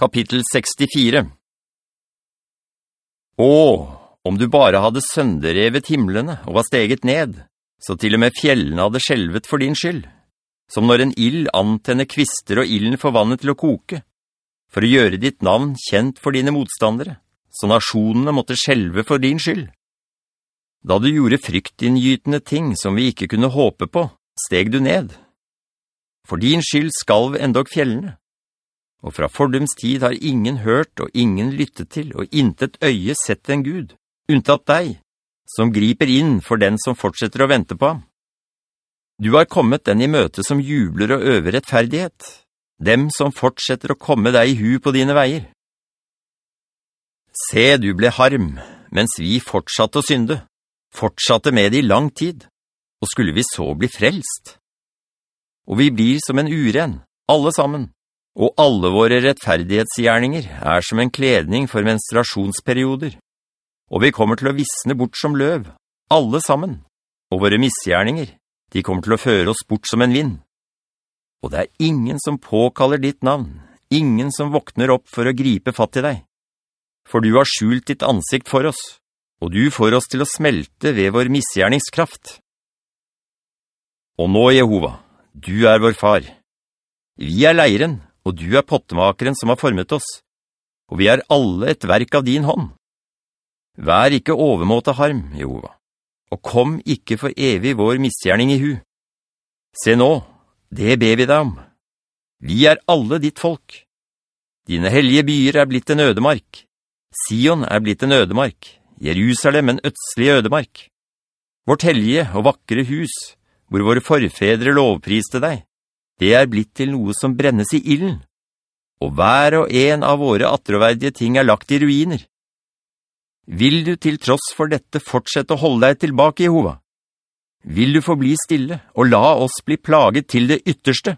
Kapittel 64 Å, om du bare hadde sønderevet himmelene og var steget ned, så til og med fjellene hadde skjelvet for din skyld, som når en ild antenner kvister og ilden får vannet til å koke, for å gjøre ditt navn kjent for dine motstandere, så nasjonene måtte skjelve for din skyld. Da du gjorde fryktinngytende ting som vi ikke kunne håpe på, steg du ned. For din skyld skalv endog fjellene og fra fordums tid har ingen hørt og ingen lyttet til, og intet øye sett en Gud, unntatt deg, som griper inn for den som fortsetter å vente på ham. Du har kommet den i møte som jubler og øver rettferdighet, dem som fortsetter å komme deg i hu på dine veier. Se, du ble harm, mens vi fortsatte å synde, fortsatte med det i lang tid, og skulle vi så bli frelst. Og vi blir som en uren, alle sammen, og alle våre rettferdighetsgjerninger er som en kledning for menstruasjonsperioder. Og vi kommer til å visne bort som løv, alle sammen. Og våre misgjerninger, de kommer til å føre oss bort som en vind. Og det er ingen som påkaller ditt navn, ingen som våkner opp for å gripe fatt i deg. For du har skjult ditt ansikt for oss, og du får oss til å smelte ved vår misgjerningskraft. Og nå, Jehova, du er vår far. Vi er leiren, og du er pottemakeren som har formet oss, og vi er alle et verk av din hånd. Vær ikke overmåte harm, Jehova, og kom ikke for evig vår misgjerning i hu. Se nå, det ber vi deg om. Vi er alle ditt folk. Dine hellige byer er blitt en ødemark. Sion er blitt en ødemark. Jerusalem en ødselig ødemark. Vårt hellige og vakre hus, hvor våre forfedre lovpriste deg, det er blitt til noe som brennes i illen, og hver og en av våre atterverdige ting er lagt i ruiner. Vil du til tross for dette fortsette å holde deg tilbake, Jehova? Vil du få bli stille og la oss bli plaget til det ytterste?